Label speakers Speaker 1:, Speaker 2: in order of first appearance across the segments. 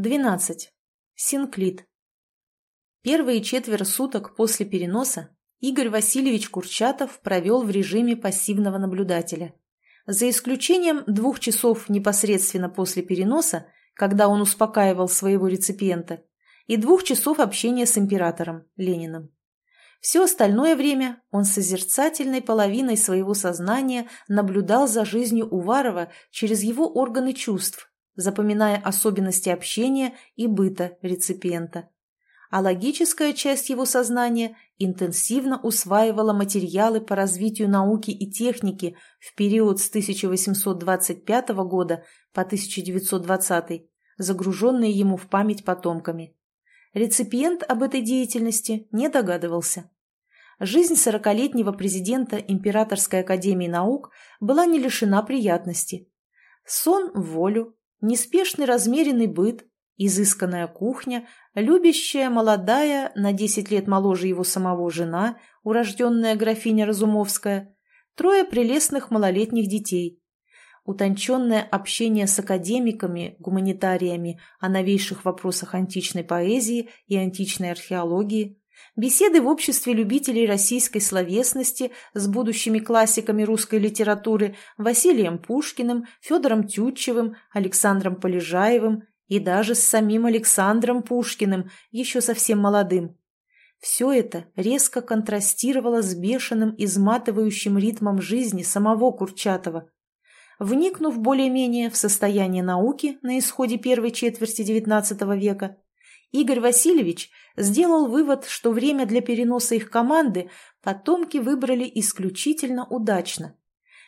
Speaker 1: 12. Синклит. Первые четверо суток после переноса Игорь Васильевич Курчатов провел в режиме пассивного наблюдателя. За исключением двух часов непосредственно после переноса, когда он успокаивал своего реципиента, и двух часов общения с императором Лениным. Все остальное время он созерцательной половиной своего сознания наблюдал за жизнью Уварова через его органы чувств, запоминая особенности общения и быта реципиента. А логическая часть его сознания интенсивно усваивала материалы по развитию науки и техники в период с 1825 года по 1920, загруженные ему в память потомками. Реципиент об этой деятельности не догадывался. Жизнь сорокалетнего президента Императорской академии наук была не лишена приятности. Сон в волю, неспешный размеренный быт, изысканная кухня, любящая молодая, на десять лет моложе его самого жена, урожденная графиня Разумовская, трое прелестных малолетних детей, утонченное общение с академиками, гуманитариями о новейших вопросах античной поэзии и античной археологии, беседы в обществе любителей российской словесности с будущими классиками русской литературы Василием Пушкиным, Федором Тютчевым, Александром Полежаевым и даже с самим Александром Пушкиным, еще совсем молодым. Все это резко контрастировало с бешеным, изматывающим ритмом жизни самого Курчатова. Вникнув более-менее в состояние науки на исходе первой четверти XIX века, Игорь Васильевич сделал вывод, что время для переноса их команды потомки выбрали исключительно удачно.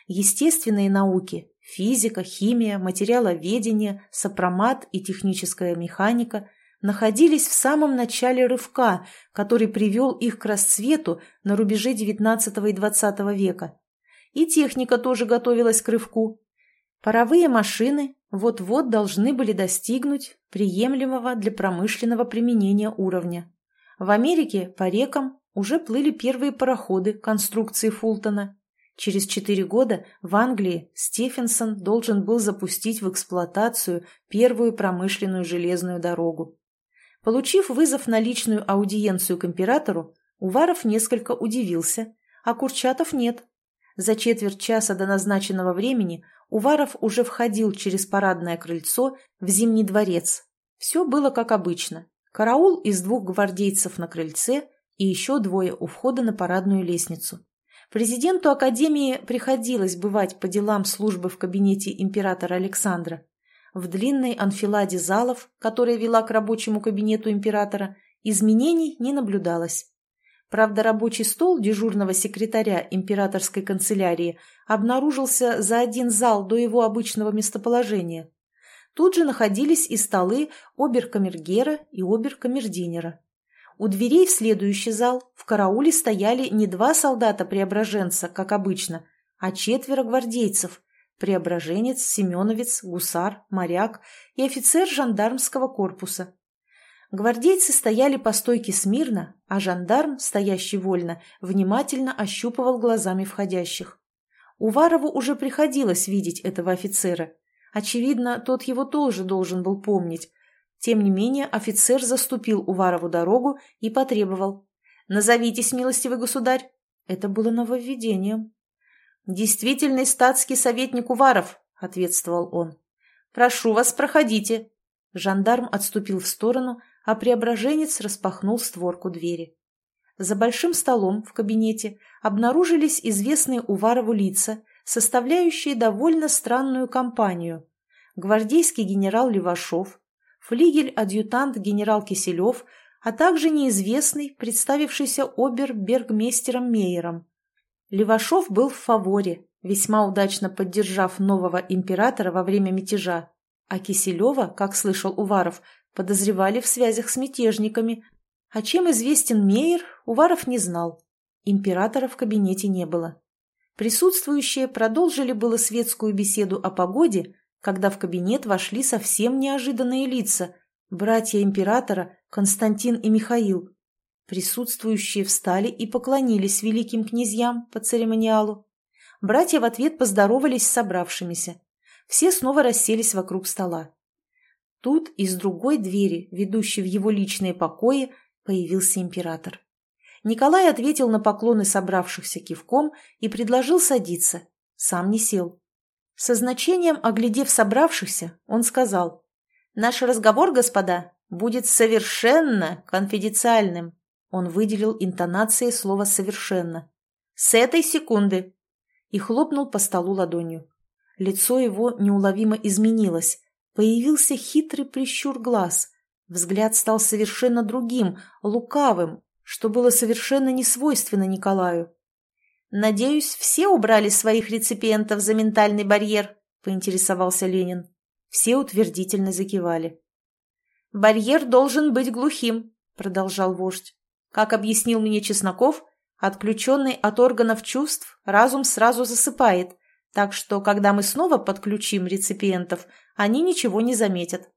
Speaker 1: Естественные науки – физика, химия, материаловедение, сопромат и техническая механика – находились в самом начале рывка, который привел их к расцвету на рубеже XIX и XX века. И техника тоже готовилась к рывку. Паровые машины вот-вот должны были достигнуть приемлемого для промышленного применения уровня. В Америке по рекам уже плыли первые пароходы конструкции Фултона. Через четыре года в Англии Стефенсон должен был запустить в эксплуатацию первую промышленную железную дорогу. Получив вызов на личную аудиенцию к императору, Уваров несколько удивился, а Курчатов нет. За четверть часа до назначенного времени Уваров уже входил через парадное крыльцо в Зимний дворец. Все было как обычно. Караул из двух гвардейцев на крыльце и еще двое у входа на парадную лестницу. Президенту Академии приходилось бывать по делам службы в кабинете императора Александра. В длинной анфиладе залов, которая вела к рабочему кабинету императора, изменений не наблюдалось. Правда, рабочий стол дежурного секретаря императорской канцелярии обнаружился за один зал до его обычного местоположения. Тут же находились и столы оберкамергера и оберкамердинера. У дверей в следующий зал в карауле стояли не два солдата-преображенца, как обычно, а четверо гвардейцев – преображенец, семеновец, гусар, моряк и офицер жандармского корпуса. Гвардейцы стояли по стойке смирно, а жандарм, стоящий вольно, внимательно ощупывал глазами входящих. Уварову уже приходилось видеть этого офицера. Очевидно, тот его тоже должен был помнить. Тем не менее, офицер заступил Уварову дорогу и потребовал. «Назовитесь, милостивый государь!» Это было нововведением. «Действительный статский советник Уваров», — ответствовал он. «Прошу вас, проходите». Жандарм отступил в сторону, а преображенец распахнул створку двери. За большим столом в кабинете обнаружились известные Уварову лица, составляющие довольно странную компанию. Гвардейский генерал Левашов, флигель-адъютант генерал Киселев, а также неизвестный, представившийся обер-бергмейстером Мейером. Левашов был в фаворе, весьма удачно поддержав нового императора во время мятежа, а Киселева, как слышал Уваров, подозревали в связях с мятежниками. А чем известен Мейер, Уваров не знал. Императора в кабинете не было. Присутствующие продолжили было светскую беседу о погоде, когда в кабинет вошли совсем неожиданные лица – братья императора Константин и Михаил. Присутствующие встали и поклонились великим князьям по церемониалу. Братья в ответ поздоровались с собравшимися. Все снова расселись вокруг стола. Тут из другой двери, ведущей в его личные покои, появился император. Николай ответил на поклоны собравшихся кивком и предложил садиться. Сам не сел. Со значением, оглядев собравшихся, он сказал, «Наш разговор, господа, будет совершенно конфиденциальным». Он выделил интонацией слова «совершенно». «С этой секунды!» И хлопнул по столу ладонью. Лицо его неуловимо изменилось. Появился хитрый прищур глаз. Взгляд стал совершенно другим, лукавым, что было совершенно не свойственно Николаю. «Надеюсь, все убрали своих реципиентов за ментальный барьер?» – поинтересовался Ленин. Все утвердительно закивали. «Барьер должен быть глухим», – продолжал вождь. «Как объяснил мне Чесноков, отключенный от органов чувств разум сразу засыпает, так что, когда мы снова подключим реципиентов, они ничего не заметят.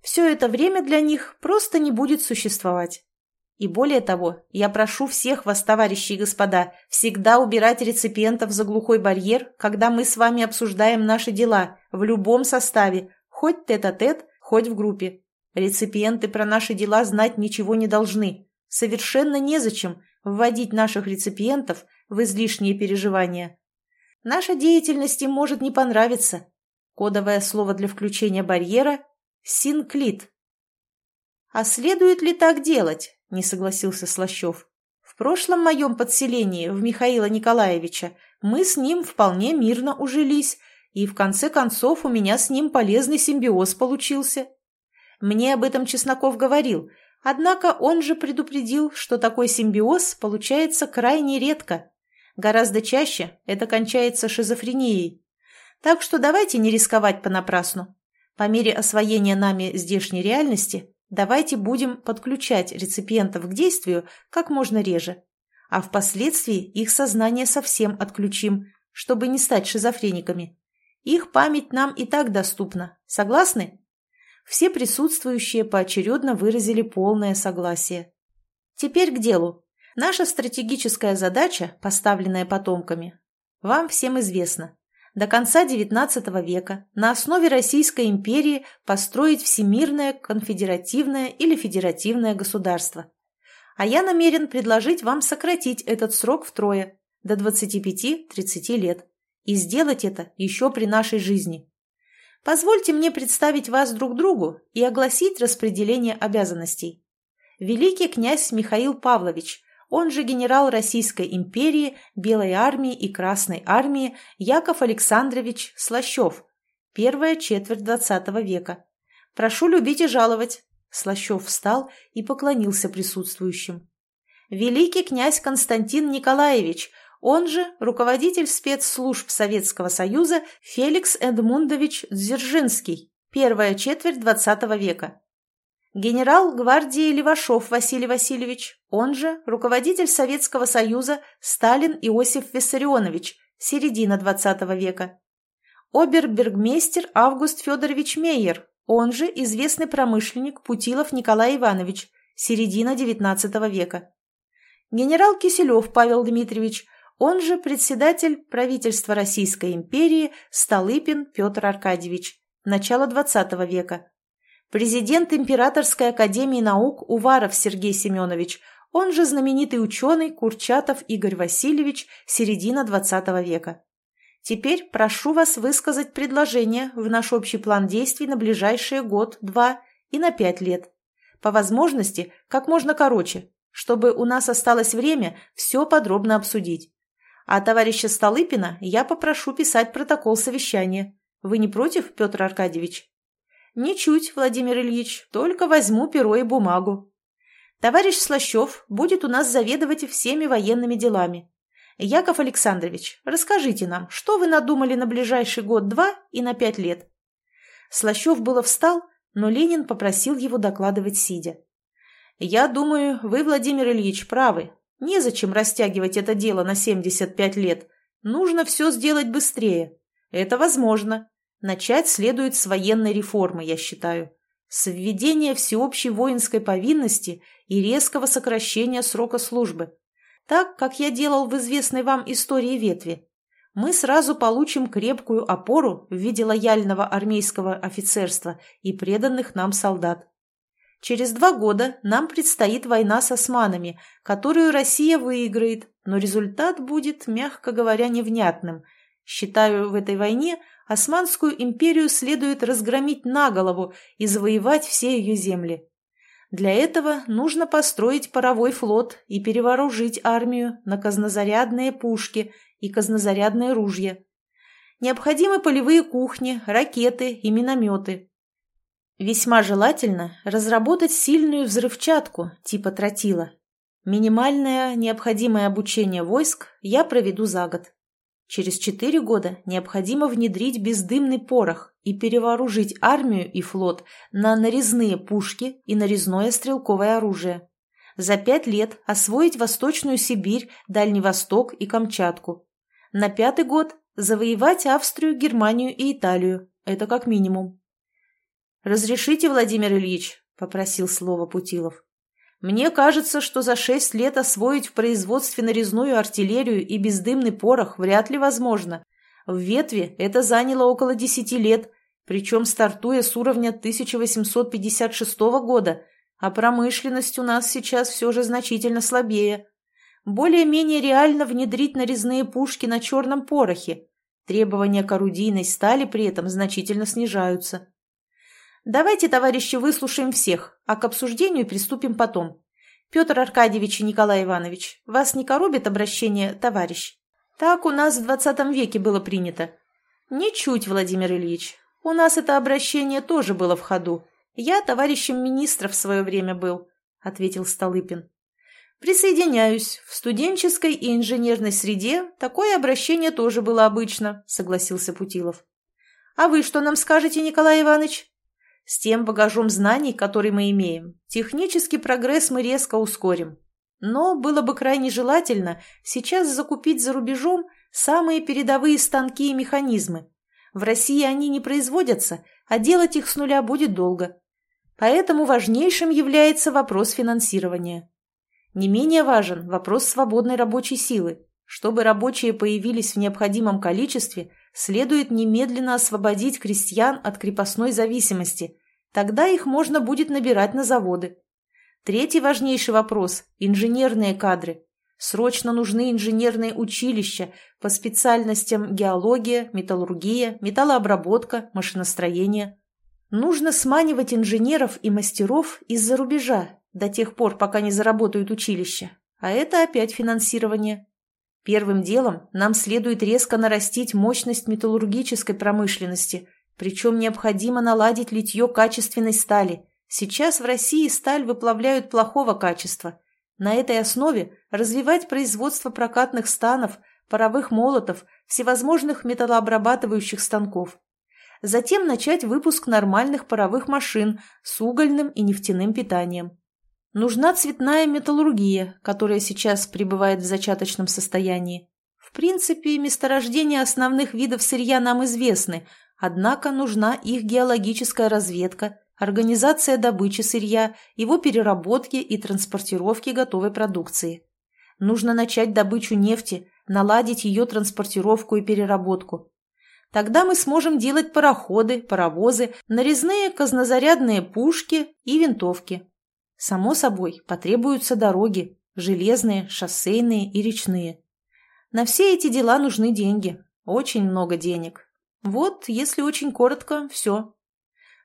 Speaker 1: Все это время для них просто не будет существовать. И более того, я прошу всех вас, товарищи и господа, всегда убирать реципиентов за глухой барьер, когда мы с вами обсуждаем наши дела, в любом составе, хоть тет-а-тет, -тет, хоть в группе. Реципиенты про наши дела знать ничего не должны. Совершенно незачем вводить наших реципиентов в излишние переживания. Наша деятельность им может не понравиться. Кодовое слово для включения барьера – синклит. А следует ли так делать? – не согласился Слащев. «В прошлом моем подселении в Михаила Николаевича мы с ним вполне мирно ужились, и в конце концов у меня с ним полезный симбиоз получился. Мне об этом Чесноков говорил, однако он же предупредил, что такой симбиоз получается крайне редко. Гораздо чаще это кончается шизофренией. Так что давайте не рисковать понапрасну. По мере освоения нами здешней реальности Давайте будем подключать реципиентов к действию как можно реже, а впоследствии их сознание совсем отключим, чтобы не стать шизофрениками. Их память нам и так доступна. Согласны? Все присутствующие поочередно выразили полное согласие. Теперь к делу. Наша стратегическая задача, поставленная потомками, вам всем известна до конца XIX века на основе Российской империи построить всемирное конфедеративное или федеративное государство. А я намерен предложить вам сократить этот срок втрое, до 25-30 лет, и сделать это еще при нашей жизни. Позвольте мне представить вас друг другу и огласить распределение обязанностей. Великий князь Михаил Павлович он же генерал Российской империи, Белой армии и Красной армии Яков Александрович Слащев, первая четверть XX века. Прошу любить и жаловать. Слащев встал и поклонился присутствующим. Великий князь Константин Николаевич, он же руководитель спецслужб Советского Союза Феликс Эдмундович Дзержинский, первая четверть XX века. Генерал гвардии Левашов Василий Васильевич, он же руководитель Советского Союза Сталин Иосиф Виссарионович, середина XX века. Обербергмейстер Август Федорович Мейер, он же известный промышленник Путилов Николай Иванович, середина XIX века. Генерал Киселев Павел Дмитриевич, он же председатель правительства Российской империи Столыпин Петр Аркадьевич, начало XX века президент Императорской академии наук Уваров Сергей Семенович, он же знаменитый ученый Курчатов Игорь Васильевич, середина XX века. Теперь прошу вас высказать предложение в наш общий план действий на ближайшие год, два и на пять лет. По возможности, как можно короче, чтобы у нас осталось время все подробно обсудить. А товарища Столыпина я попрошу писать протокол совещания. Вы не против, Петр Аркадьевич? «Ничуть, Владимир Ильич, только возьму перо и бумагу. Товарищ Слащев будет у нас заведовать всеми военными делами. Яков Александрович, расскажите нам, что вы надумали на ближайший год-два и на пять лет?» Слащев было встал, но Ленин попросил его докладывать сидя. «Я думаю, вы, Владимир Ильич, правы. Незачем растягивать это дело на 75 лет. Нужно все сделать быстрее. Это возможно. Начать следует с военной реформы, я считаю. С введения всеобщей воинской повинности и резкого сокращения срока службы. Так, как я делал в известной вам истории ветви. мы сразу получим крепкую опору в виде лояльного армейского офицерства и преданных нам солдат. Через два года нам предстоит война с османами, которую Россия выиграет, но результат будет, мягко говоря, невнятным. Считаю, в этой войне Османскую империю следует разгромить на голову и завоевать все ее земли. Для этого нужно построить паровой флот и перевооружить армию на казнозарядные пушки и казнозарядные ружья. Необходимы полевые кухни, ракеты и минометы. Весьма желательно разработать сильную взрывчатку типа тротила. Минимальное необходимое обучение войск я проведу за год. Через четыре года необходимо внедрить бездымный порох и перевооружить армию и флот на нарезные пушки и нарезное стрелковое оружие. За пять лет освоить Восточную Сибирь, Дальний Восток и Камчатку. На пятый год завоевать Австрию, Германию и Италию. Это как минимум. «Разрешите, Владимир Ильич?» – попросил слово Путилов. «Мне кажется, что за шесть лет освоить в производстве нарезную артиллерию и бездымный порох вряд ли возможно. В ветве это заняло около десяти лет, причем стартуя с уровня 1856 года, а промышленность у нас сейчас все же значительно слабее. Более-менее реально внедрить нарезные пушки на черном порохе. Требования к орудийной стали при этом значительно снижаются. Давайте, товарищи, выслушаем всех, а к обсуждению приступим потом. Петр Аркадьевич и Николай Иванович, вас не коробит обращение «товарищ»? Так у нас в двадцатом веке было принято. Ничуть, Владимир Ильич. У нас это обращение тоже было в ходу. Я товарищем министра в свое время был, — ответил Столыпин. «Присоединяюсь. В студенческой и инженерной среде такое обращение тоже было обычно», — согласился Путилов. «А вы что нам скажете, Николай Иванович?» С тем багажом знаний, который мы имеем, технический прогресс мы резко ускорим. Но было бы крайне желательно сейчас закупить за рубежом самые передовые станки и механизмы. В России они не производятся, а делать их с нуля будет долго. Поэтому важнейшим является вопрос финансирования. Не менее важен вопрос свободной рабочей силы. Чтобы рабочие появились в необходимом количестве, следует немедленно освободить крестьян от крепостной зависимости. Тогда их можно будет набирать на заводы. Третий важнейший вопрос – инженерные кадры. Срочно нужны инженерные училища по специальностям геология, металлургия, металлообработка, машиностроение. Нужно сманивать инженеров и мастеров из-за рубежа до тех пор, пока не заработают училища. А это опять финансирование. Первым делом нам следует резко нарастить мощность металлургической промышленности, причем необходимо наладить литье качественной стали. Сейчас в России сталь выплавляют плохого качества. На этой основе развивать производство прокатных станов, паровых молотов, всевозможных металлообрабатывающих станков. Затем начать выпуск нормальных паровых машин с угольным и нефтяным питанием. Нужна цветная металлургия, которая сейчас пребывает в зачаточном состоянии. В принципе, месторождения основных видов сырья нам известны, однако нужна их геологическая разведка, организация добычи сырья, его переработки и транспортировки готовой продукции. Нужно начать добычу нефти, наладить ее транспортировку и переработку. Тогда мы сможем делать пароходы, паровозы, нарезные казнозарядные пушки и винтовки. Само собой, потребуются дороги, железные, шоссейные и речные. На все эти дела нужны деньги, очень много денег. Вот, если очень коротко, все.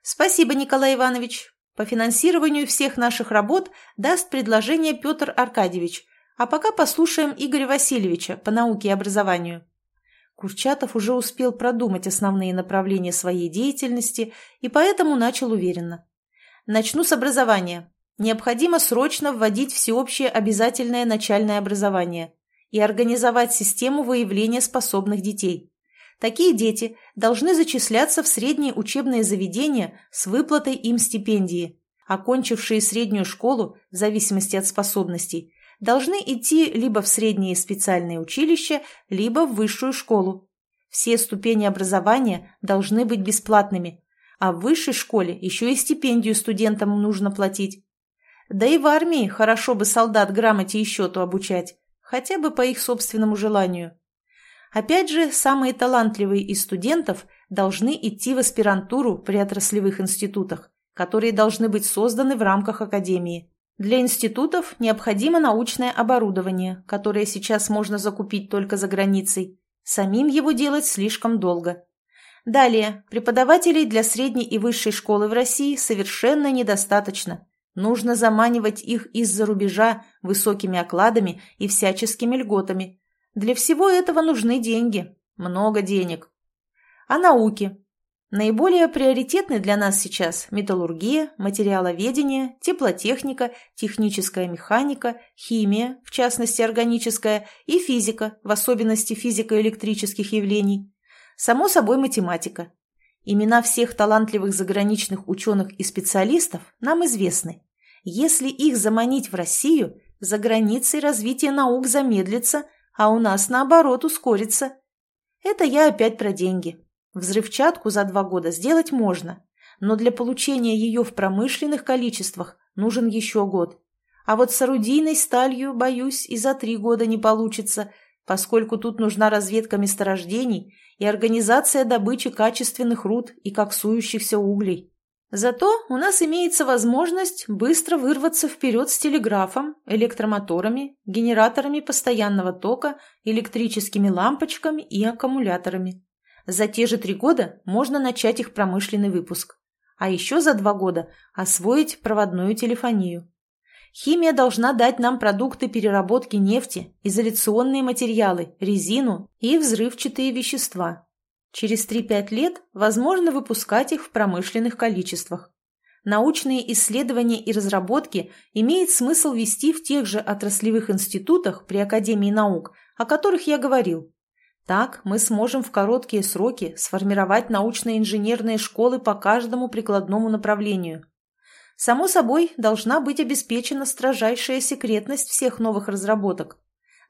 Speaker 1: Спасибо, Николай Иванович. По финансированию всех наших работ даст предложение Петр Аркадьевич, а пока послушаем Игоря Васильевича по науке и образованию. Курчатов уже успел продумать основные направления своей деятельности и поэтому начал уверенно. Начну с образования необходимо срочно вводить всеобщее обязательное начальное образование и организовать систему выявления способных детей. Такие дети должны зачисляться в средние учебные заведения с выплатой им стипендии. Окончившие среднюю школу, в зависимости от способностей, должны идти либо в средние специальные училища, либо в высшую школу. Все ступени образования должны быть бесплатными, а в высшей школе еще и стипендию студентам нужно платить. Да и в армии хорошо бы солдат грамоте и счету обучать, хотя бы по их собственному желанию. Опять же, самые талантливые из студентов должны идти в аспирантуру при отраслевых институтах, которые должны быть созданы в рамках академии. Для институтов необходимо научное оборудование, которое сейчас можно закупить только за границей. Самим его делать слишком долго. Далее, преподавателей для средней и высшей школы в России совершенно недостаточно. Нужно заманивать их из-за рубежа высокими окладами и всяческими льготами. Для всего этого нужны деньги. Много денег. А науки? Наиболее приоритетны для нас сейчас металлургия, материаловедение, теплотехника, техническая механика, химия, в частности органическая, и физика, в особенности физико-электрических явлений. Само собой математика. Имена всех талантливых заграничных ученых и специалистов нам известны. Если их заманить в Россию, за границей развитие наук замедлится, а у нас, наоборот, ускорится. Это я опять про деньги. Взрывчатку за два года сделать можно, но для получения ее в промышленных количествах нужен еще год. А вот с орудийной сталью, боюсь, и за три года не получится, поскольку тут нужна разведка месторождений и организация добычи качественных руд и коксующихся углей. Зато у нас имеется возможность быстро вырваться вперед с телеграфом, электромоторами, генераторами постоянного тока, электрическими лампочками и аккумуляторами. За те же три года можно начать их промышленный выпуск. А еще за два года освоить проводную телефонию. Химия должна дать нам продукты переработки нефти, изоляционные материалы, резину и взрывчатые вещества. Через 3-5 лет возможно выпускать их в промышленных количествах. Научные исследования и разработки имеет смысл вести в тех же отраслевых институтах при Академии наук, о которых я говорил. Так мы сможем в короткие сроки сформировать научно-инженерные школы по каждому прикладному направлению. Само собой, должна быть обеспечена строжайшая секретность всех новых разработок.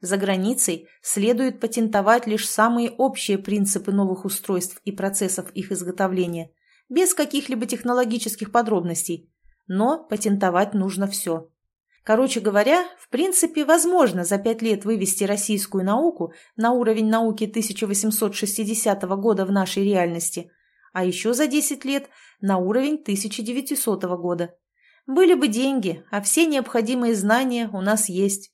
Speaker 1: За границей следует патентовать лишь самые общие принципы новых устройств и процессов их изготовления, без каких-либо технологических подробностей. Но патентовать нужно все. Короче говоря, в принципе, возможно за пять лет вывести российскую науку на уровень науки 1860 года в нашей реальности, а еще за 10 лет на уровень 1900 года. Были бы деньги, а все необходимые знания у нас есть.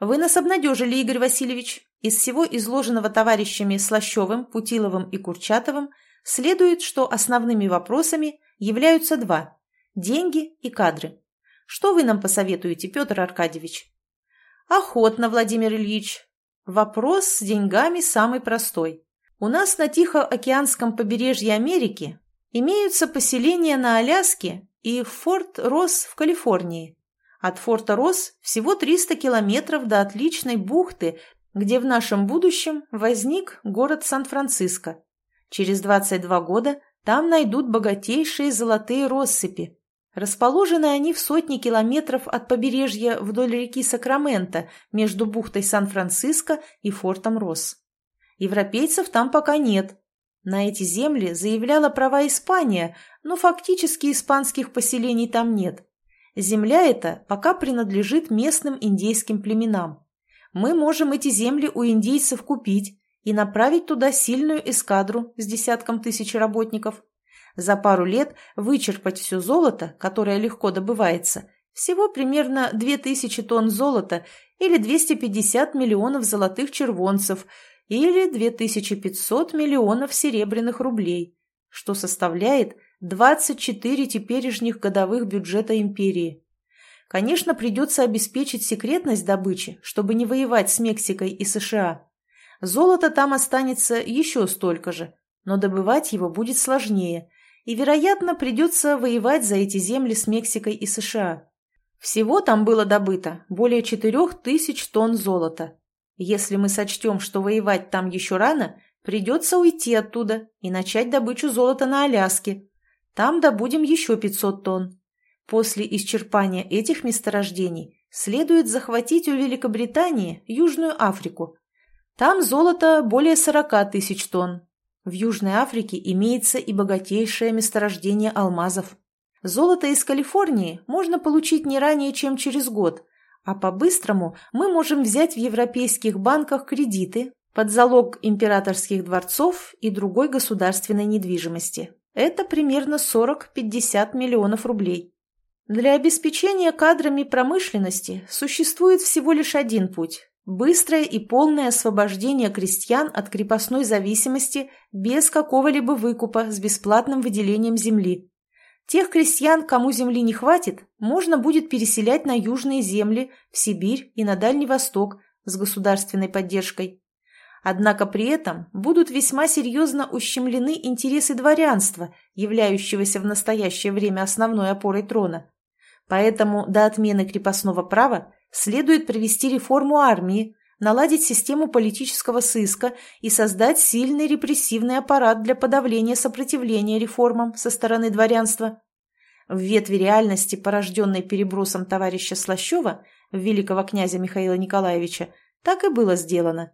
Speaker 1: Вы нас обнадежили, Игорь Васильевич. Из всего изложенного товарищами Слащевым, Путиловым и Курчатовым следует, что основными вопросами являются два – деньги и кадры. Что вы нам посоветуете, Петр Аркадьевич? Охотно, Владимир Ильич. Вопрос с деньгами самый простой. У нас на Тихоокеанском побережье Америки имеются поселения на Аляске и Форт Росс в Калифорнии. От форта Росс всего 300 километров до отличной бухты, где в нашем будущем возник город Сан-Франциско. Через 22 года там найдут богатейшие золотые россыпи, Расположены они в сотни километров от побережья вдоль реки Сакраменто между бухтой Сан-Франциско и фортом Росс. Европейцев там пока нет. На эти земли заявляла права Испания, но фактически испанских поселений там нет. Земля эта пока принадлежит местным индейским племенам. Мы можем эти земли у индейцев купить и направить туда сильную эскадру с десятком тысяч работников – за пару лет вычерпать все золото, которое легко добывается, всего примерно 2000 тонн золота или 250 миллионов золотых червонцев или 2500 миллионов серебряных рублей, что составляет 24 теперешних годовых бюджета империи. Конечно, придется обеспечить секретность добычи, чтобы не воевать с Мексикой и США. Золото там останется еще столько же, но добывать его будет сложнее, и, вероятно, придется воевать за эти земли с Мексикой и США. Всего там было добыто более четырех тысяч тонн золота. Если мы сочтем, что воевать там еще рано, придется уйти оттуда и начать добычу золота на Аляске. Там добудем еще 500 тонн. После исчерпания этих месторождений следует захватить у Великобритании Южную Африку. Там золото более 40 тысяч тонн, в Южной Африке имеется и богатейшее месторождение алмазов. Золото из Калифорнии можно получить не ранее, чем через год, а по-быстрому мы можем взять в европейских банках кредиты под залог императорских дворцов и другой государственной недвижимости. Это примерно 40-50 миллионов рублей. Для обеспечения кадрами промышленности существует всего лишь один путь – быстрое и полное освобождение крестьян от крепостной зависимости без какого-либо выкупа с бесплатным выделением земли. Тех крестьян, кому земли не хватит, можно будет переселять на южные земли, в Сибирь и на Дальний Восток с государственной поддержкой. Однако при этом будут весьма серьезно ущемлены интересы дворянства, являющегося в настоящее время основной опорой трона. Поэтому до отмены крепостного права следует провести реформу армии, наладить систему политического сыска и создать сильный репрессивный аппарат для подавления сопротивления реформам со стороны дворянства. В ветви реальности, порожденной перебросом товарища Слащева великого князя Михаила Николаевича, так и было сделано.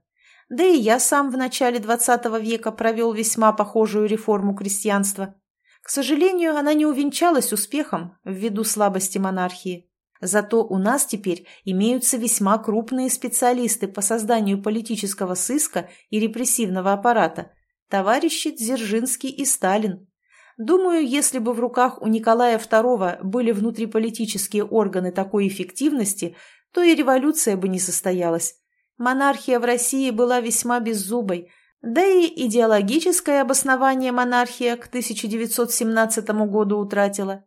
Speaker 1: Да и я сам в начале XX века провел весьма похожую реформу крестьянства. К сожалению, она не увенчалась успехом ввиду слабости монархии. Зато у нас теперь имеются весьма крупные специалисты по созданию политического сыска и репрессивного аппарата, товарищи Дзержинский и Сталин. Думаю, если бы в руках у Николая II были внутриполитические органы такой эффективности, то и революция бы не состоялась. Монархия в России была весьма беззубой, да и идеологическое обоснование монархия к 1917 году утратила.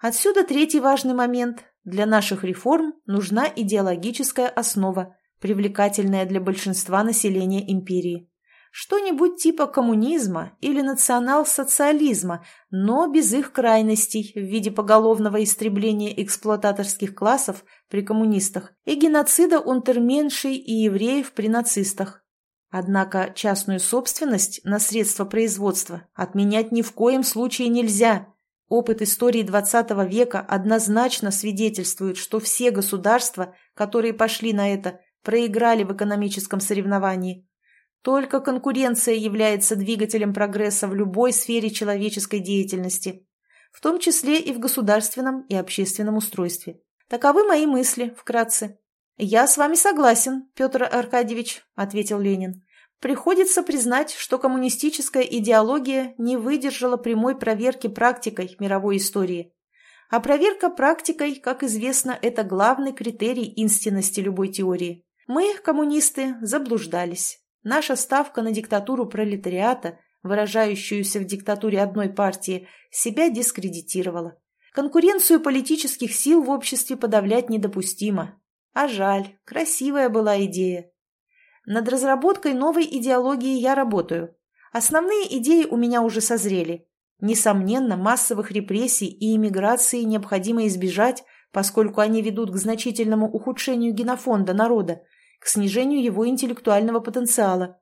Speaker 1: Отсюда третий важный момент. Для наших реформ нужна идеологическая основа, привлекательная для большинства населения империи. Что-нибудь типа коммунизма или национал-социализма, но без их крайностей в виде поголовного истребления эксплуататорских классов при коммунистах и геноцида унтерменшей и евреев при нацистах. Однако частную собственность на средства производства отменять ни в коем случае нельзя. Опыт истории XX века однозначно свидетельствует, что все государства, которые пошли на это, проиграли в экономическом соревновании. Только конкуренция является двигателем прогресса в любой сфере человеческой деятельности, в том числе и в государственном и общественном устройстве. Таковы мои мысли, вкратце. «Я с вами согласен, Петр Аркадьевич», — ответил Ленин. «Приходится признать, что коммунистическая идеология не выдержала прямой проверки практикой мировой истории. А проверка практикой, как известно, это главный критерий истинности любой теории. Мы, коммунисты, заблуждались. Наша ставка на диктатуру пролетариата, выражающуюся в диктатуре одной партии, себя дискредитировала. Конкуренцию политических сил в обществе подавлять недопустимо. А жаль, красивая была идея. Над разработкой новой идеологии я работаю. Основные идеи у меня уже созрели. Несомненно, массовых репрессий и иммиграции необходимо избежать, поскольку они ведут к значительному ухудшению генофонда народа, к снижению его интеллектуального потенциала.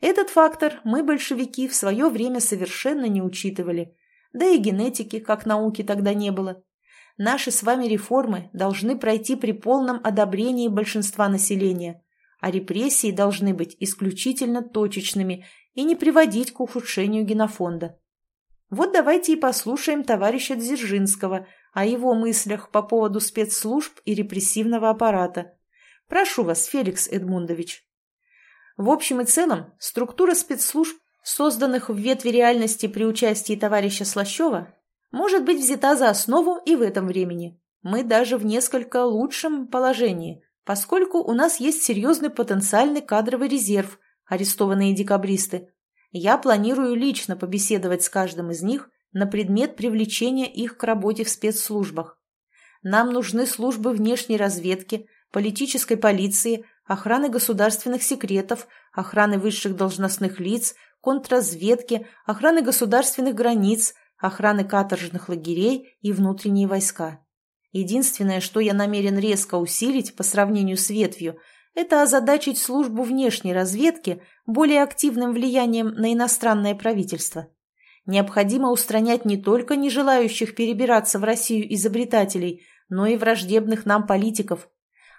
Speaker 1: Этот фактор мы, большевики, в свое время совершенно не учитывали. Да и генетики, как науки, тогда не было. Наши с вами реформы должны пройти при полном одобрении большинства населения, а репрессии должны быть исключительно точечными и не приводить к ухудшению генофонда. Вот давайте и послушаем товарища Дзержинского о его мыслях по поводу спецслужб и репрессивного аппарата – Прошу вас, Феликс Эдмундович. В общем и целом, структура спецслужб, созданных в ветви реальности при участии товарища Слащева, может быть взята за основу и в этом времени. Мы даже в несколько лучшем положении, поскольку у нас есть серьезный потенциальный кадровый резерв, арестованные декабристы. Я планирую лично побеседовать с каждым из них на предмет привлечения их к работе в спецслужбах. Нам нужны службы внешней разведки – политической полиции, охраны государственных секретов, охраны высших должностных лиц, контрразведки, охраны государственных границ, охраны каторжных лагерей и внутренние войска. Единственное, что я намерен резко усилить по сравнению с ветвью, это озадачить службу внешней разведки более активным влиянием на иностранное правительство. Необходимо устранять не только нежелающих перебираться в Россию изобретателей, но и враждебных нам политиков,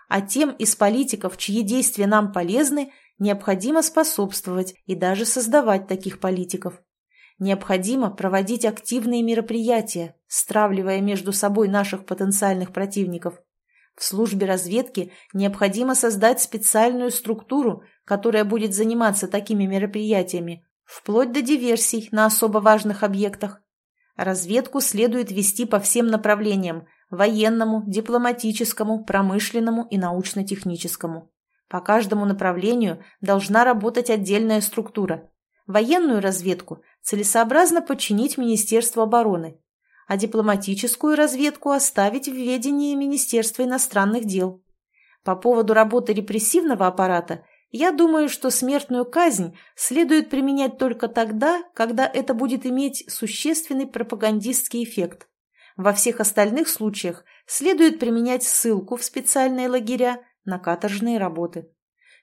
Speaker 1: а тем из политиков, чьи действия нам полезны, необходимо способствовать и даже создавать таких политиков. Необходимо проводить активные мероприятия, стравливая между собой наших потенциальных противников. В службе разведки необходимо создать специальную структуру, которая будет заниматься такими мероприятиями, вплоть до диверсий на особо важных объектах. Разведку следует вести по всем направлениям – военному, дипломатическому, промышленному и научно-техническому. По каждому направлению должна работать отдельная структура. Военную разведку целесообразно подчинить Министерству обороны, а дипломатическую разведку оставить в ведении Министерства иностранных дел. По поводу работы репрессивного аппарата я думаю, что смертную казнь следует применять только тогда, когда это будет иметь существенный пропагандистский эффект. Во всех остальных случаях следует применять ссылку в специальные лагеря на каторжные работы.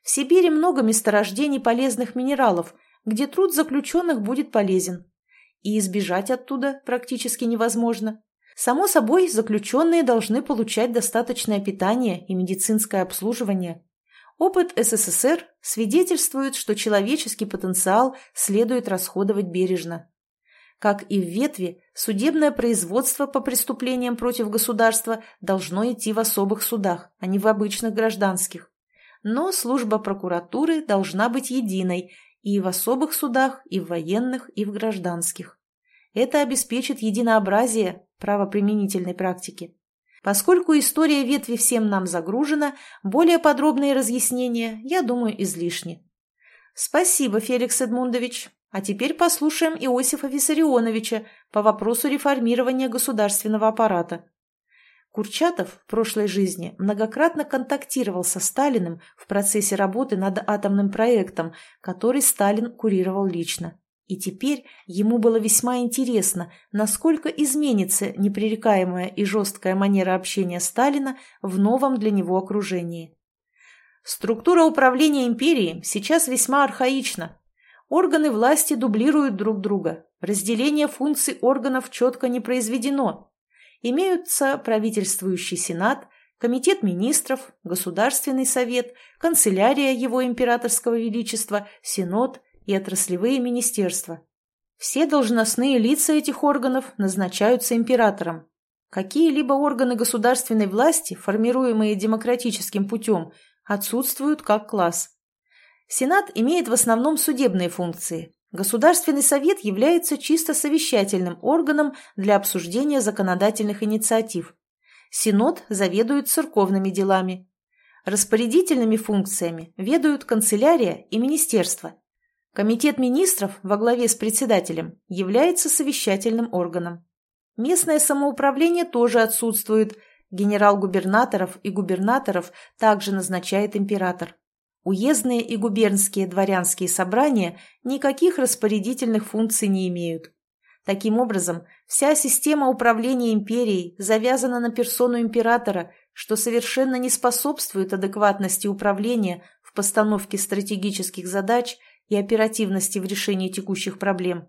Speaker 1: В Сибири много месторождений полезных минералов, где труд заключенных будет полезен. И избежать оттуда практически невозможно. Само собой, заключенные должны получать достаточное питание и медицинское обслуживание. Опыт СССР свидетельствует, что человеческий потенциал следует расходовать бережно. Как и в ветви, судебное производство по преступлениям против государства должно идти в особых судах, а не в обычных гражданских. Но служба прокуратуры должна быть единой и в особых судах, и в военных, и в гражданских. Это обеспечит единообразие правоприменительной практики. Поскольку история ветви всем нам загружена, более подробные разъяснения, я думаю, излишни. Спасибо, Феликс Эдмундович. А теперь послушаем Иосифа Виссарионовича по вопросу реформирования государственного аппарата. Курчатов в прошлой жизни многократно контактировал со Сталиным в процессе работы над атомным проектом, который Сталин курировал лично. И теперь ему было весьма интересно, насколько изменится непререкаемая и жесткая манера общения Сталина в новом для него окружении. Структура управления империей сейчас весьма архаична. Органы власти дублируют друг друга, разделение функций органов четко не произведено. Имеются правительствующий сенат, комитет министров, государственный совет, канцелярия его императорского величества, синод и отраслевые министерства. Все должностные лица этих органов назначаются императором. Какие-либо органы государственной власти, формируемые демократическим путем, отсутствуют как класс. Сенат имеет в основном судебные функции. Государственный совет является чисто совещательным органом для обсуждения законодательных инициатив. Синод заведует церковными делами. Распорядительными функциями ведают канцелярия и министерство. Комитет министров во главе с председателем является совещательным органом. Местное самоуправление тоже отсутствует. Генерал-губернаторов и губернаторов также назначает император. Уездные и губернские дворянские собрания никаких распорядительных функций не имеют. Таким образом, вся система управления империей завязана на персону императора, что совершенно не способствует адекватности управления в постановке стратегических задач и оперативности в решении текущих проблем.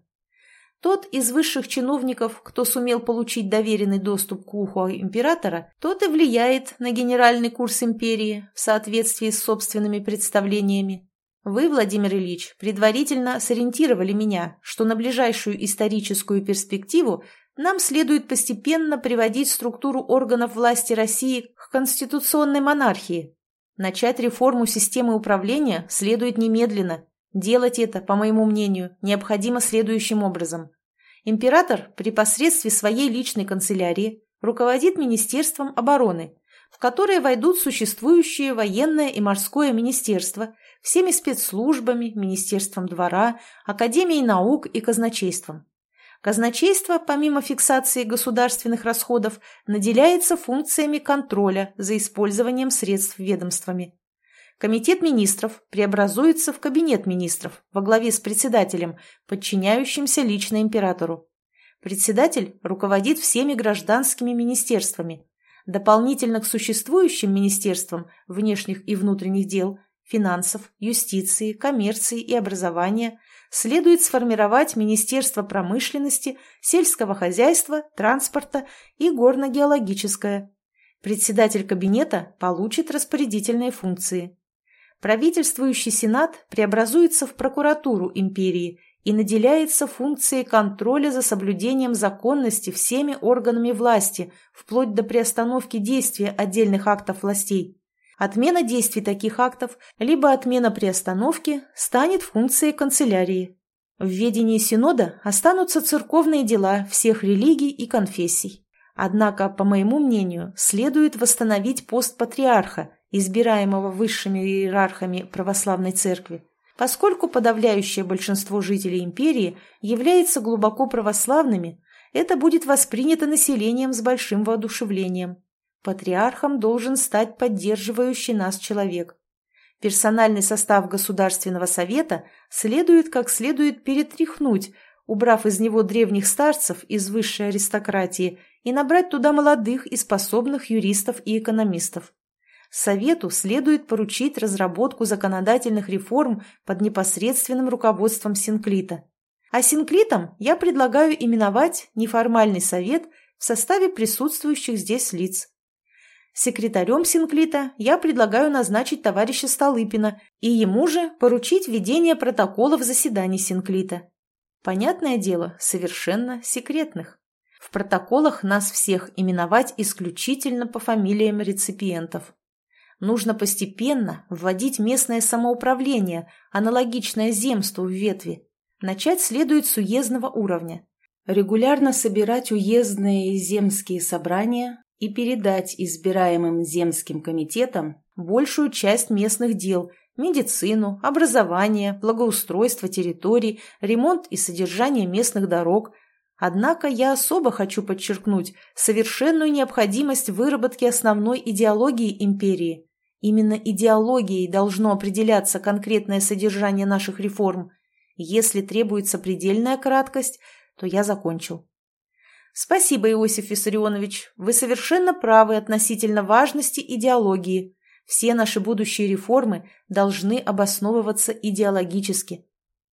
Speaker 1: Тот из высших чиновников, кто сумел получить доверенный доступ к уху императора, тот и влияет на генеральный курс империи в соответствии с собственными представлениями. Вы, Владимир Ильич, предварительно сориентировали меня, что на ближайшую историческую перспективу нам следует постепенно приводить структуру органов власти России к конституционной монархии. Начать реформу системы управления следует немедленно, Делать это, по моему мнению, необходимо следующим образом. Император при посредстве своей личной канцелярии руководит Министерством обороны, в которое войдут существующие военное и морское министерство, всеми спецслужбами, Министерством двора, Академией наук и казначейством. Казначейство, помимо фиксации государственных расходов, наделяется функциями контроля за использованием средств ведомствами. Комитет министров преобразуется в кабинет министров во главе с председателем, подчиняющимся лично императору. Председатель руководит всеми гражданскими министерствами. Дополнительно к существующим министерствам внешних и внутренних дел, финансов, юстиции, коммерции и образования следует сформировать Министерство промышленности, сельского хозяйства, транспорта и горно-геологическое. Председатель кабинета получит распорядительные функции правительствующий Сенат преобразуется в прокуратуру империи и наделяется функцией контроля за соблюдением законности всеми органами власти, вплоть до приостановки действия отдельных актов властей. Отмена действий таких актов, либо отмена приостановки, станет функцией канцелярии. В ведении Синода останутся церковные дела всех религий и конфессий. Однако, по моему мнению, следует восстановить пост патриарха, избираемого высшими иерархами православной церкви, поскольку подавляющее большинство жителей империи является глубоко православными, это будет воспринято населением с большим воодушевлением. Патриархом должен стать поддерживающий нас человек. Персональный состав Государственного совета следует как следует перетряхнуть, убрав из него древних старцев из высшей аристократии и набрать туда молодых и способных юристов и экономистов. Совету следует поручить разработку законодательных реформ под непосредственным руководством Синклита. А Синклитом я предлагаю именовать неформальный совет в составе присутствующих здесь лиц. Секретарем Синклита я предлагаю назначить товарища Столыпина и ему же поручить ведение протоколов заседаний Синклита. Понятное дело, совершенно секретных. В протоколах нас всех именовать исключительно по фамилиям реципиентов. Нужно постепенно вводить местное самоуправление, аналогичное земству в ветви. Начать следует с уездного уровня. Регулярно собирать уездные и земские собрания и передать избираемым земским комитетам большую часть местных дел – медицину, образование, благоустройство территорий, ремонт и содержание местных дорог – Однако я особо хочу подчеркнуть совершенную необходимость выработки основной идеологии империи. Именно идеологией должно определяться конкретное содержание наших реформ. Если требуется предельная краткость, то я закончил. Спасибо, Иосиф Виссарионович. Вы совершенно правы относительно важности идеологии. Все наши будущие реформы должны обосновываться идеологически.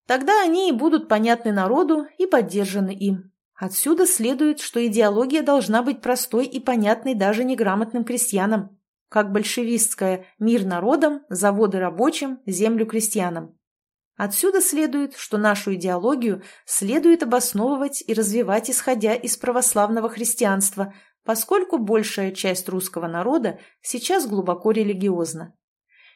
Speaker 1: Тогда они и будут понятны народу и поддержаны им. Отсюда следует, что идеология должна быть простой и понятной даже неграмотным крестьянам, как большевистская «мир народам, заводы рабочим, землю крестьянам». Отсюда следует, что нашу идеологию следует обосновывать и развивать, исходя из православного христианства, поскольку большая часть русского народа сейчас глубоко религиозна.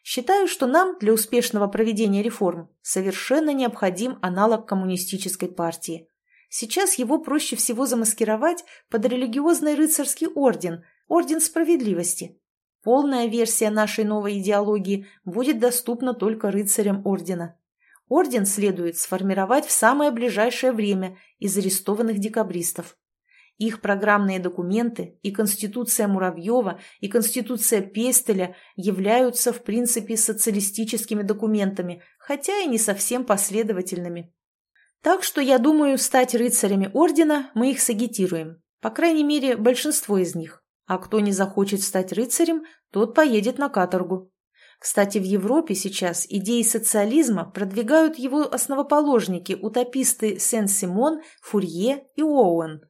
Speaker 1: Считаю, что нам для успешного проведения реформ совершенно необходим аналог коммунистической партии. Сейчас его проще всего замаскировать под религиозный рыцарский орден, орден справедливости. Полная версия нашей новой идеологии будет доступна только рыцарям ордена. Орден следует сформировать в самое ближайшее время из арестованных декабристов. Их программные документы и Конституция Муравьева, и Конституция Пестеля являются в принципе социалистическими документами, хотя и не совсем последовательными. Так что, я думаю, стать рыцарями ордена мы их сагитируем. По крайней мере, большинство из них. А кто не захочет стать рыцарем, тот поедет на каторгу. Кстати, в Европе сейчас идеи социализма продвигают его основоположники-утописты Сен-Симон, Фурье и Оуэн.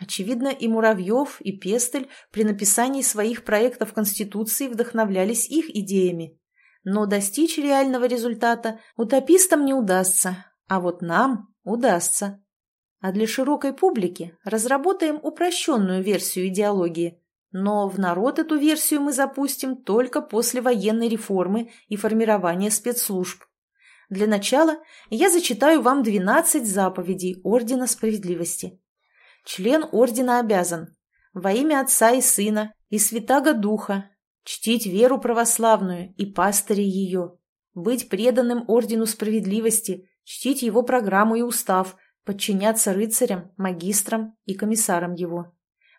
Speaker 1: Очевидно, и Муравьев, и Пестель при написании своих проектов Конституции вдохновлялись их идеями. Но достичь реального результата утопистам не удастся, а вот нам Удастся. А для широкой публики разработаем упрощенную версию идеологии. Но в народ эту версию мы запустим только после военной реформы и формирования спецслужб. Для начала я зачитаю вам 12 заповедей Ордена Справедливости. Член Ордена обязан во имя Отца и Сына и Святаго Духа чтить веру православную и пастырей ее, быть преданным Ордену Справедливости чтить его программу и устав, подчиняться рыцарям, магистрам и комиссарам его,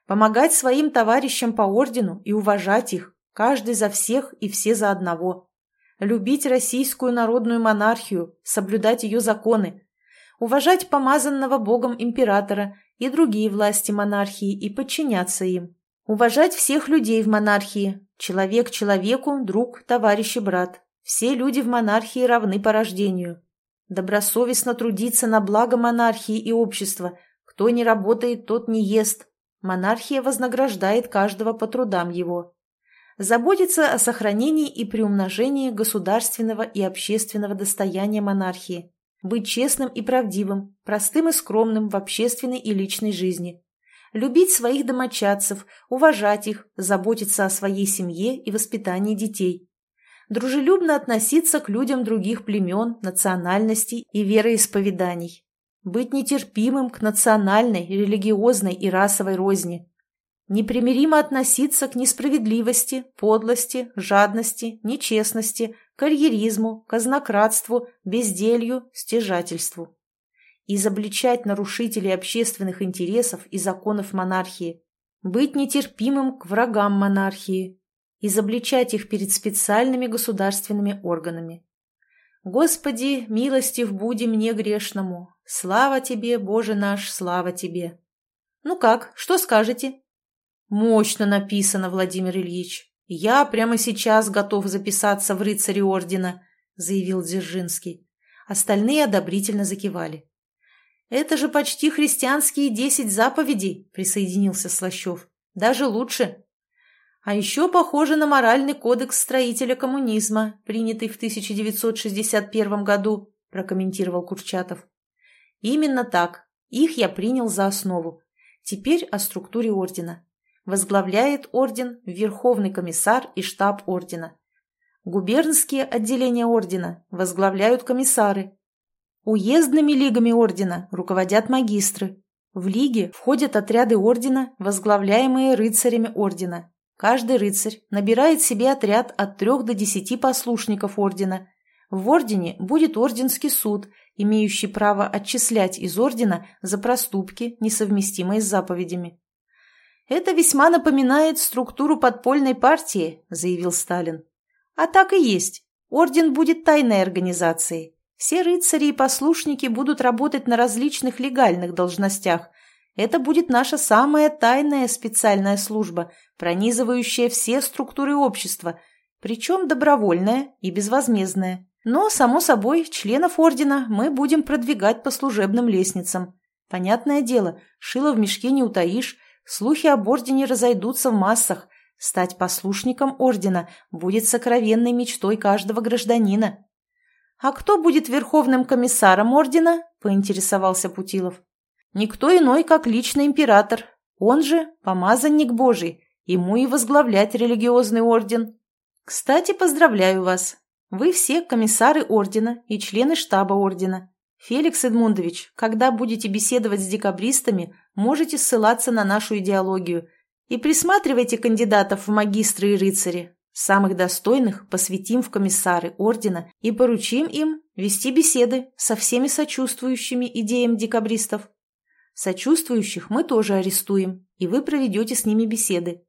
Speaker 1: помогать своим товарищам по ордену и уважать их, каждый за всех и все за одного, любить российскую народную монархию, соблюдать ее законы, уважать помазанного Богом императора и другие власти монархии и подчиняться им, уважать всех людей в монархии, человек человеку, друг, товарищ и брат. Все люди в монархии равны по рождению, Добросовестно трудиться на благо монархии и общества. Кто не работает, тот не ест. Монархия вознаграждает каждого по трудам его. Заботиться о сохранении и приумножении государственного и общественного достояния монархии. Быть честным и правдивым, простым и скромным в общественной и личной жизни. Любить своих домочадцев, уважать их, заботиться о своей семье и воспитании детей. дружелюбно относиться к людям других племен, национальностей и вероисповеданий, быть нетерпимым к национальной, религиозной и расовой розни, непримиримо относиться к несправедливости, подлости, жадности, нечестности, карьеризму, казнократству, безделью, стяжательству. Изобличать нарушителей общественных интересов и законов монархии, быть нетерпимым к врагам монархии, изобличать их перед специальными государственными органами. Господи, милостив буди мне грешному, слава Тебе, Боже наш, слава Тебе. Ну как, что скажете? Мощно написано, Владимир Ильич. Я прямо сейчас готов записаться в рыцари ордена, заявил Дзержинский. Остальные одобрительно закивали. Это же почти христианские десять заповедей, присоединился Слащев. Даже лучше. А еще похоже на моральный кодекс строителя коммунизма, принятый в 1961 году, прокомментировал Курчатов. Именно так. Их я принял за основу. Теперь о структуре ордена. Возглавляет орден Верховный комиссар и штаб ордена. Губернские отделения ордена возглавляют комиссары. Уездными лигами ордена руководят магистры. В лиге входят отряды ордена, возглавляемые рыцарями ордена. Каждый рыцарь набирает себе отряд от трех до десяти послушников ордена. В ордене будет орденский суд, имеющий право отчислять из ордена за проступки, несовместимые с заповедями. «Это весьма напоминает структуру подпольной партии», – заявил Сталин. «А так и есть. Орден будет тайной организацией. Все рыцари и послушники будут работать на различных легальных должностях. Это будет наша самая тайная специальная служба, пронизывающая все структуры общества, причем добровольная и безвозмездная. Но, само собой, членов ордена мы будем продвигать по служебным лестницам. Понятное дело, шило в мешке не утаишь – Слухи об ордене разойдутся в массах. Стать послушником ордена будет сокровенной мечтой каждого гражданина. «А кто будет верховным комиссаром ордена?» – поинтересовался Путилов. «Никто иной, как личный император. Он же помазанник Божий. Ему и возглавлять религиозный орден. Кстати, поздравляю вас. Вы все комиссары ордена и члены штаба ордена. Феликс Эдмундович, когда будете беседовать с декабристами, можете ссылаться на нашу идеологию и присматривайте кандидатов в магистры и рыцари. Самых достойных посвятим в комиссары ордена и поручим им вести беседы со всеми сочувствующими идеям декабристов. Сочувствующих мы тоже арестуем, и вы проведете с ними беседы.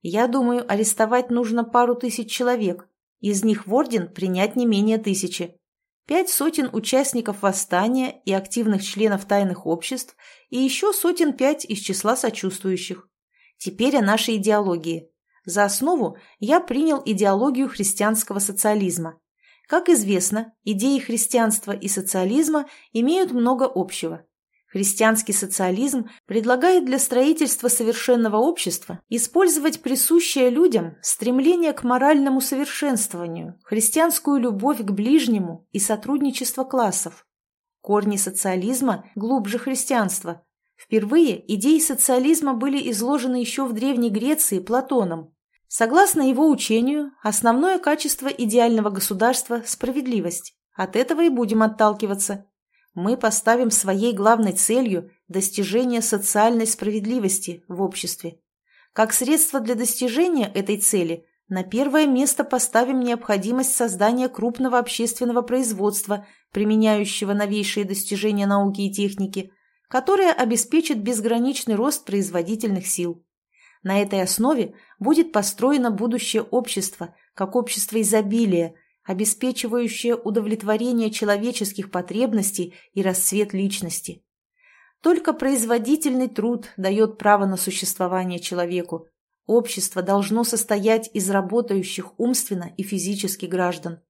Speaker 1: Я думаю, арестовать нужно пару тысяч человек, из них в орден принять не менее тысячи пять сотен участников восстания и активных членов тайных обществ и еще сотен пять из числа сочувствующих. Теперь о нашей идеологии. За основу я принял идеологию христианского социализма. Как известно, идеи христианства и социализма имеют много общего. Христианский социализм предлагает для строительства совершенного общества использовать присущее людям стремление к моральному совершенствованию, христианскую любовь к ближнему и сотрудничество классов. Корни социализма глубже христианства. Впервые идеи социализма были изложены еще в Древней Греции Платоном. Согласно его учению, основное качество идеального государства – справедливость. От этого и будем отталкиваться – мы поставим своей главной целью достижение социальной справедливости в обществе. Как средство для достижения этой цели на первое место поставим необходимость создания крупного общественного производства, применяющего новейшие достижения науки и техники, которое обеспечит безграничный рост производительных сил. На этой основе будет построено будущее общество, как общество изобилия – обеспечивающее удовлетворение человеческих потребностей и расцвет личности. Только производительный труд дает право на существование человеку. Общество должно состоять из работающих умственно и физически граждан.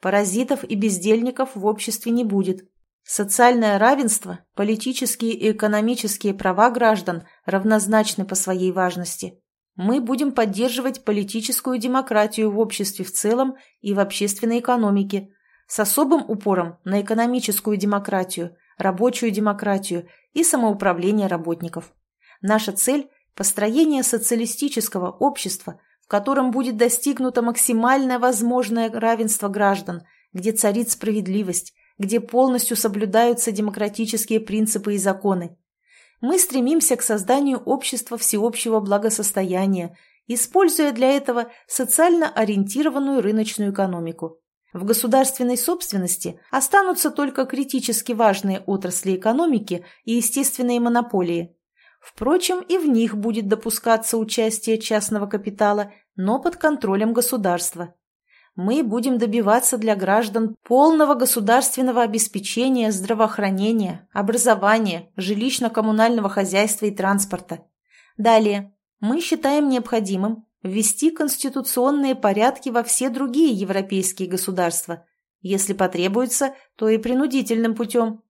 Speaker 1: Паразитов и бездельников в обществе не будет. Социальное равенство, политические и экономические права граждан равнозначны по своей важности мы будем поддерживать политическую демократию в обществе в целом и в общественной экономике, с особым упором на экономическую демократию, рабочую демократию и самоуправление работников. Наша цель – построение социалистического общества, в котором будет достигнуто максимальное возможное равенство граждан, где царит справедливость, где полностью соблюдаются демократические принципы и законы. Мы стремимся к созданию общества всеобщего благосостояния, используя для этого социально ориентированную рыночную экономику. В государственной собственности останутся только критически важные отрасли экономики и естественные монополии. Впрочем, и в них будет допускаться участие частного капитала, но под контролем государства. Мы будем добиваться для граждан полного государственного обеспечения здравоохранения, образования, жилищно-коммунального хозяйства и транспорта. Далее, мы считаем необходимым ввести конституционные порядки во все другие европейские государства, если потребуется, то и принудительным путем.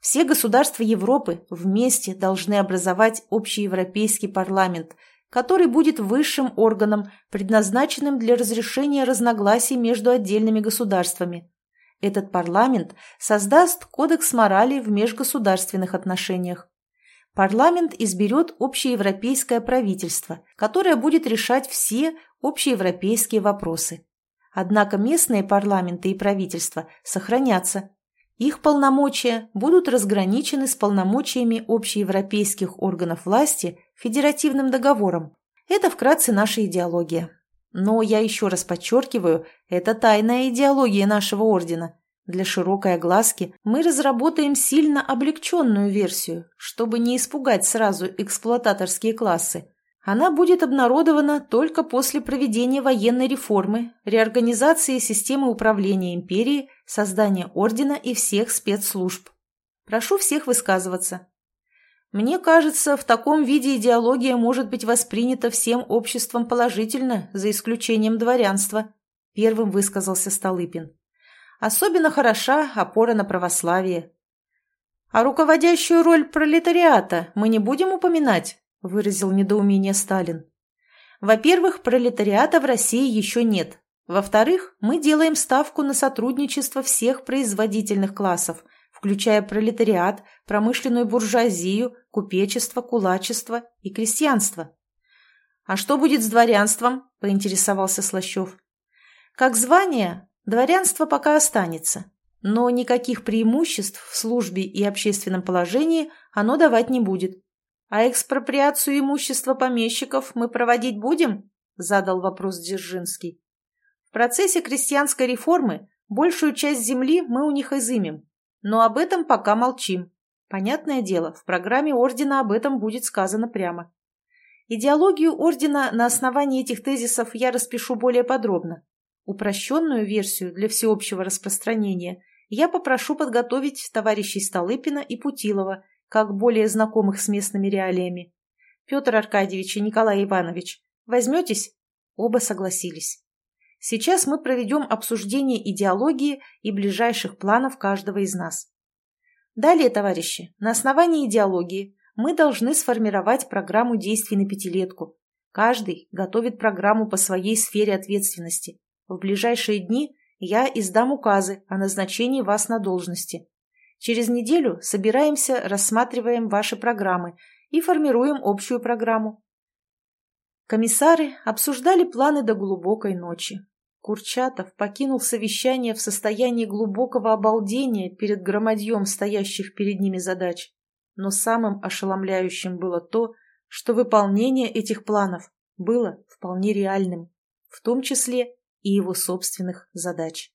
Speaker 1: Все государства Европы вместе должны образовать общеевропейский парламент, который будет высшим органом, предназначенным для разрешения разногласий между отдельными государствами. Этот парламент создаст кодекс морали в межгосударственных отношениях. Парламент изберет общеевропейское правительство, которое будет решать все общеевропейские вопросы. Однако местные парламенты и правительства сохранятся. Их полномочия будут разграничены с полномочиями общеевропейских органов власти федеративным договором. Это вкратце наша идеология. Но я еще раз подчеркиваю, это тайная идеология нашего ордена – для широкой огласки мы разработаем сильно облегченную версию, чтобы не испугать сразу эксплуататорские классы. Она будет обнародована только после проведения военной реформы, реорганизации системы управления империи, создания ордена и всех спецслужб. Прошу всех высказываться. Мне кажется, в таком виде идеология может быть воспринята всем обществом положительно, за исключением дворянства, первым высказался Столыпин. Особенно хороша опора на православие. А руководящую роль пролетариата мы не будем упоминать, выразил недоумение Сталин. Во-первых, пролетариата в России еще нет. Во-вторых, мы делаем ставку на сотрудничество всех производительных классов, включая пролетариат, промышленную буржуазию, купечество, кулачество и крестьянство. «А что будет с дворянством?» – поинтересовался Слащев. «Как звание Дворянство пока останется, но никаких преимуществ в службе и общественном положении оно давать не будет. А экспроприацию имущества помещиков мы проводить будем? Задал вопрос Дзержинский. В процессе крестьянской реформы большую часть земли мы у них изымем, но об этом пока молчим. Понятное дело, в программе ордена об этом будет сказано прямо. Идеологию ордена на основании этих тезисов я распишу более подробно. Упрощенную версию для всеобщего распространения я попрошу подготовить товарищей Столыпина и Путилова, как более знакомых с местными реалиями. Петр Аркадьевич и Николай Иванович, возьметесь? Оба согласились. Сейчас мы проведем обсуждение идеологии и ближайших планов каждого из нас. Далее, товарищи, на основании идеологии мы должны сформировать программу действий на пятилетку. Каждый готовит программу по своей сфере ответственности. В ближайшие дни я издам указы о назначении вас на должности. Через неделю собираемся, рассматриваем ваши программы и формируем общую программу. Комиссары обсуждали планы до глубокой ночи. Курчатов покинул совещание в состоянии глубокого обалдения перед громадьем стоящих перед ними задач. Но самым ошеломляющим было то, что выполнение этих планов было вполне реальным, в том числе и его собственных задач.